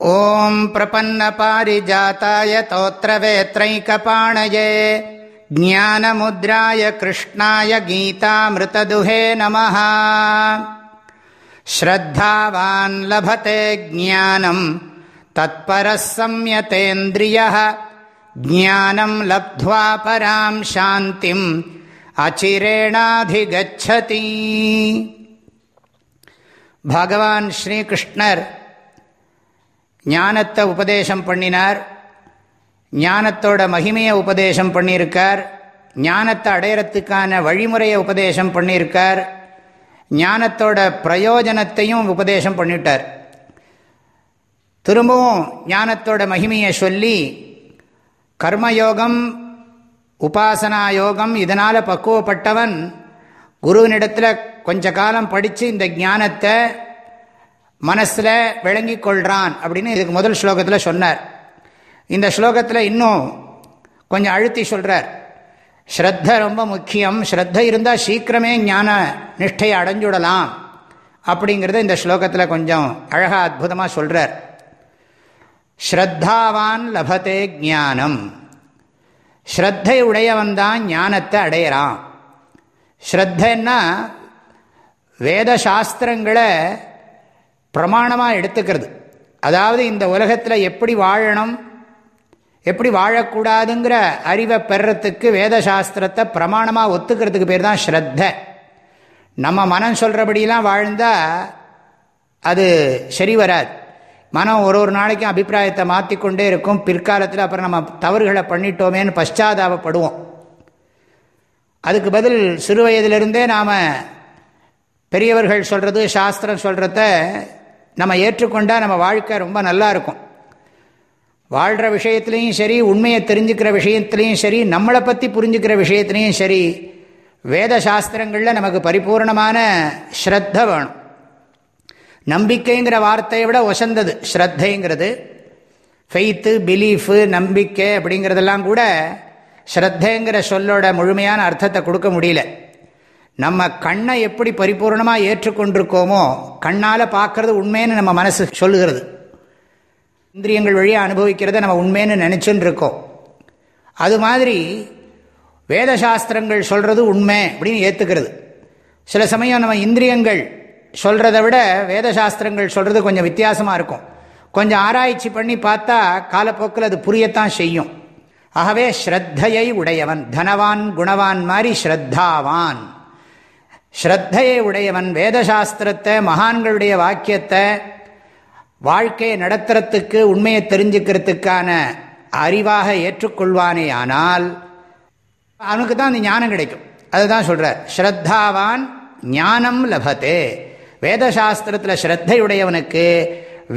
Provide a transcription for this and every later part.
ॐ प्रपन्नपारिजाताय तोत्रवेत्रैकपाणये ज्ञानमुद्राय कृष्णाय गीतामृतदुहे नमः श्रद्धावान् लभते ज्ञानम् तत्परः संयतेन्द्रियः ज्ञानम् लब्ध्वा पराम् शान्तिम् अचिरेणाधिगच्छति भगवान् श्रीकृष्णर् ஞானத்தை உபதேசம் பண்ணினார். ஞானத்தோட மகிமையை உபதேசம் பண்ணியிருக்கார். ஞானத்தை அடையறத்துக்கான வழிமுறையை உபதேசம் பண்ணியிருக்கார். ஞானத்தோட பிரயோஜனத்தையும் உபதேசம் பண்ணிட்டார். திரும்பவும் ஞானத்தோட மகிமையை சொல்லி கர்மயோகம் உபாசனா யோகம் இதனால் பக்குவப்பட்டவன் குருவினிடத்தில் கொஞ்ச காலம் படித்து இந்த ஞானத்தை மனசில் விளங்கி கொள்கிறான் அப்படின்னு இதுக்கு முதல் ஸ்லோகத்தில் சொன்னார். இந்த ஸ்லோகத்தில் இன்னும் கொஞ்சம் அழுத்தி சொல்கிறார் ஸ்ரத்த ரொம்ப முக்கியம். ஸ்ரத்த இருந்தால் சீக்கிரமே ஞான நிஷ்டையை அடைஞ்சுடலாம் அப்படிங்கிறத இந்த ஸ்லோகத்தில் கொஞ்சம் அழகாக அற்புதமாக சொல்கிறார் ஸ்ரத்தாவான் லபத்தே ஜானம் ஸ்ரத்தை உடையவன் தான் ஞானத்தை அடையிறான். ஸ்ரத்தன்னா வேத சாஸ்திரங்களை பிரமாணமாக எடுத்துக்கிறது. அதாவது இந்த உலகத்தில் எப்படி வாழணும் எப்படி வாழக்கூடாதுங்கிற அறிவை பெறத்துக்கு வேதசாஸ்திரத்தை பிரமாணமாக ஒத்துக்கிறதுக்கு பேர் தான் ஸ்ரத்த. நம்ம மனம் சொல்கிறபடியெல்லாம் வாழ்ந்தால் அது சரி வராது. மனம் ஒரு ஒரு நாளைக்கும் அபிப்பிராயத்தை மாற்றிக்கொண்டே இருக்கும். பிற்காலத்தில் அப்புறம் நம்ம தவறுகளை பண்ணிட்டோமேன்னு பஷ்டாதாபப்படுவோம் அதுக்கு பதில் சிறு வயதிலிருந்தே நாம் பெரியவர்கள் சொல்கிறது சாஸ்திரம் சொல்கிறத நம்ம ஏற்றுக்கொண்டால் நம்ம வாழ்க்கை ரொம்ப நல்லா இருக்கும். வாழ்கிற விஷயத்துலேயும் சரி உண்மையை தெரிஞ்சுக்கிற விஷயத்துலேயும் சரி நம்மளை பற்றி புரிஞ்சுக்கிற விஷயத்துலேயும் சரி வேத சாஸ்திரங்களில் நமக்கு பரிபூர்ணமான ஸ்ரத்த வேணும். நம்பிக்கைங்கிற வார்த்தையை விட ஒசந்தது ஸ்ரத்தைங்கிறது. ஃபெய்த்து பிலீஃபு நம்பிக்கை அப்படிங்கிறதெல்லாம் கூட ஸ்ரத்தைங்கிற சொல்லோட முழுமையான அர்த்தத்தை கொடுக்க முடியல. நம்ம கண்ணை எப்படி பரிபூர்ணமாக ஏற்றுக்கொண்டிருக்கோமோ கண்ணால் பார்க்கறது உண்மைன்னு நம்ம மனசு சொல்லுகிறது. இந்திரியங்கள் வழியாக அனுபவிக்கிறத நம்ம உண்மைன்னு நினச்சுன்னு இருக்கோம் அது மாதிரி வேதசாஸ்திரங்கள் சொல்கிறது உண்மை அப்படின்னு ஏற்றுக்கிறது சில சமயம் நம்ம இந்திரியங்கள் சொல்கிறத விட வேதசாஸ்திரங்கள் சொல்கிறது கொஞ்சம் வித்தியாசமாக இருக்கும். கொஞ்சம் ஆராய்ச்சி பண்ணி பார்த்தா காலப்போக்கில் அது புரியத்தான் செய்யும். ஆகவே ஸ்ரத்தையை உடையவன் தனவான் குணவான் மாதிரி ஸ்ரத்தாவான். ஸ்ரத்தையை உடையவன் வேதசாஸ்திரத்தை மகான்களுடைய வாக்கியத்தை வாழ்க்கையை நடத்துறத்துக்கு உண்மையை தெரிஞ்சுக்கிறதுக்கான அறிவாக ஏற்றுக்கொள்வானே ஆனால் அவனுக்கு தான் அந்த ஞானம் கிடைக்கும். அதுதான் சொல்கிறார் ஸ்ரத்தாவான் ஞானம் லபத்தே வேதசாஸ்திரத்தில் ஸ்ரத்தையுடையவனுக்கு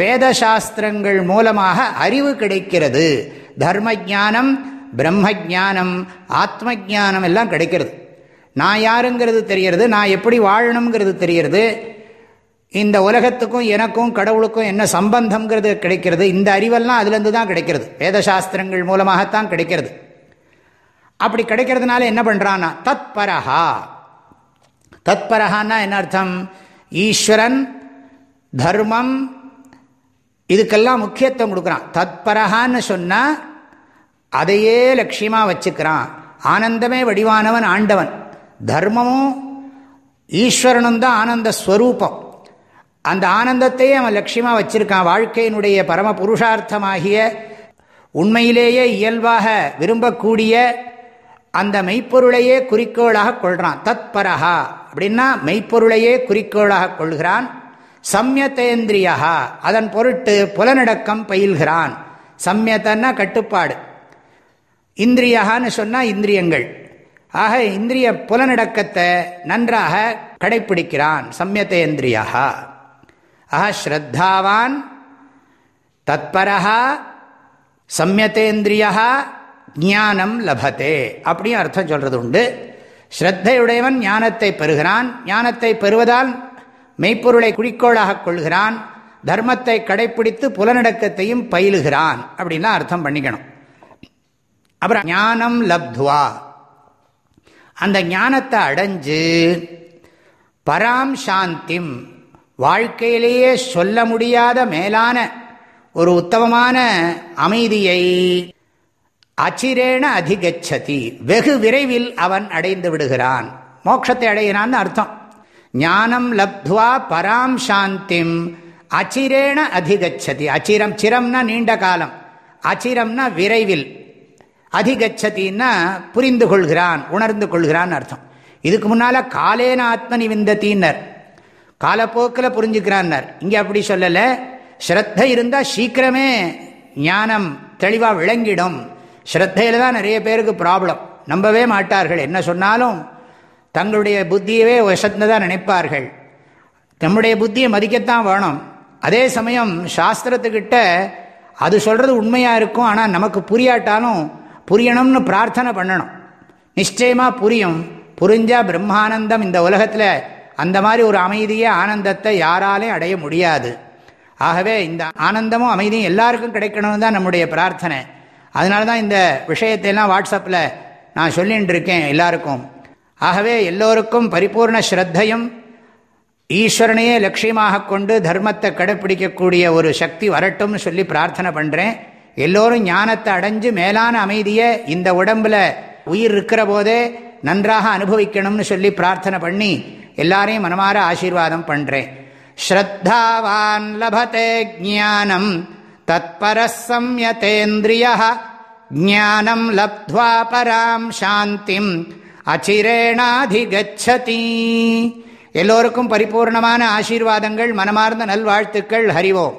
வேதசாஸ்திரங்கள் மூலமாக அறிவு கிடைக்கிறது. தர்ம ஜானம் பிரம்ம ஜானம் ஆத்ம ஜானம் எல்லாம் கிடைக்கிறது. நான் யாருங்கிறது தெரியறது நான் எப்படி வாழணுங்கிறது தெரியறது இந்த உலகத்துக்கும் எனக்கும் கடவுளுக்கும் என்ன சம்பந்தம்ங்கிறது கிடைக்கிறது. இந்த அறிவெல்லாம் அதுலேருந்து தான் கிடைக்கிறது. வேதசாஸ்திரங்கள் மூலமாகத்தான் கிடைக்கிறது. அப்படி கிடைக்கிறதுனால என்ன பண்ணுறான்னா தத்பரஹா. தத்பரஹான்னா என்ன அர்த்தம்? ஈஸ்வரன் தர்மம் இதுக்கெல்லாம் முக்கியத்துவம் கொடுக்குறான். தத்பரஹான்னு சொன்னால் அதையே லட்சியமாக வச்சுக்கிறான். ஆனந்தமே வடிவானவன் ஆண்டவன். தர்மமும் ஈஸ்வரனும் தான் ஆனந்த ஸ்வரூபம். அந்த ஆனந்தத்தையே அவன் லட்சியமாக வச்சிருக்கான். வாழ்க்கையினுடைய பரம புருஷார்த்தமாகிய உண்மையிலேயே இயல்பாக விரும்பக்கூடிய அந்த மெய்ப்பொருளையே குறிக்கோளாக கொள்கிறான் தத் பரஹா அப்படின்னா மெய்ப்பொருளையே குறிக்கோளாக கொள்கிறான். சம்யத்தேந்திரியா அதன் பொருட்டு புலநடக்கம் பயில்கிறான். சம்யத்தன்னா கட்டுப்பாடு. இந்திரியான்னு சொன்னால் இந்திரியங்கள். ஆக இந்திரிய புலநடக்கத்தை நன்றாக கடைப்பிடிக்கிறான் சம்யத்தேந்திரியா ஆக ஸ்ரத்தாவான் தத்பரா சம்யத்தேந்திரியா ஞானம் லபத்தே அப்படியும் அர்த்தம் சொல்கிறது உண்டு. ஸ்ரத்தையுடையவன் ஞானத்தை பெறுகிறான். ஞானத்தை பெறுவதால் மெய்ப்பொருளை குறிக்கோளாக கொள்கிறான். தர்மத்தை கடைப்பிடித்து புலநடக்கத்தையும் பயிலுகிறான். அப்படின்லாம் அர்த்தம் பண்ணிக்கணும். அப்புறம் ஞானம் லப்துவா. அந்த ஞானத்தை அடைஞ்சு பராம் சாந்திம் வாழ்க்கையிலேயே சொல்ல முடியாத மேலான ஒரு உத்தமமான அமைதியை அச்சிரேன அதிகச்சதி. வெகு விரைவில் அவன் அடைந்து விடுகிறான். மோட்சத்தை அடைகிறான்னு அர்த்தம். ஞானம் லப்துவா பராம் சாந்திம் அச்சிரேன அதிகச்சதி. அச்சிரம் சிரம்னா நீண்ட காலம். அச்சிரம்னா விரைவில். அதிகச்சதின்னா புரிந்து கொள்கிறான் உணர்ந்து கொள்கிறான் அர்த்தம். இதுக்கு முன்னால காலேன ஆத்மனி விந்தத்தின்னர் காலப்போக்கில் புரிஞ்சுக்கிறான்னர். இங்கே அப்படி சொல்லலை. ஸ்ரத்த இருந்தால் சீக்கிரமே ஞானம் தெளிவாக விளங்கிடும். ஸ்ரத்தையில் தான் நிறைய பேருக்கு ப்ராப்ளம் நம்பவே மாட்டார்கள். என்ன சொன்னாலும் தங்களுடைய புத்தியவே வசந்ததாக நினைப்பார்கள். நம்முடைய புத்தியை மதிக்கத்தான் வேணும். அதே சமயம் சாஸ்திரத்துக்கிட்ட அது சொல்கிறது உண்மையாக இருக்கும் ஆனால் நமக்கு புரியாட்டாலும் புரியணும்னு பிரார்த்தனை பண்ணணும். நிச்சயமாக புரியும். புரிஞ்சால் பிரம்மானந்தம் இந்த உலகத்தில் அந்த மாதிரி ஒரு அமைதியே ஆனந்தத்தை யாராலையும் அடைய முடியாது. ஆகவே இந்த ஆனந்தமும் அமைதியும் எல்லாருக்கும் கிடைக்கணும்னு தான் நம்முடைய பிரார்த்தனை. அதனால தான் இந்த விஷயத்தையெல்லாம் வாட்ஸ்அப்பில் நான் சொல்லிகிட்டு இருக்கேன் எல்லாருக்கும். ஆகவே எல்லோருக்கும் பரிபூர்ண ஸ்ரத்தையும் ஈஸ்வரனையே லட்சியமாக கொண்டு தர்மத்தை கடைப்பிடிக்கக்கூடிய ஒரு சக்தி வரட்டும்னு சொல்லி பிரார்த்தனை பண்ணுறேன் எல்லோரும் ஞானத்தை அடைஞ்சு மேலான அமைதியை இந்த உடம்புல உயிர் இருக்கிற போதே நன்றாக அனுபவிக்கணும்னு சொல்லி பிரார்த்தனை பண்ணி எல்லாரையும் மனமாற ஆசீர்வாதம் பண்ணுறேன் ஸ்ரத்தாவான் லபத்தே ஜானம் தத்பரசம்யதேந்திரிய ஜானம் லப்துவா பராம் சாந்திம் அச்சிரேணாதிகச்சதி. எல்லோருக்கும் பரிபூர்ணமான ஆசீர்வாதங்கள் மனமார்ந்த நல்வாழ்த்துக்கள் ஹரிவோம்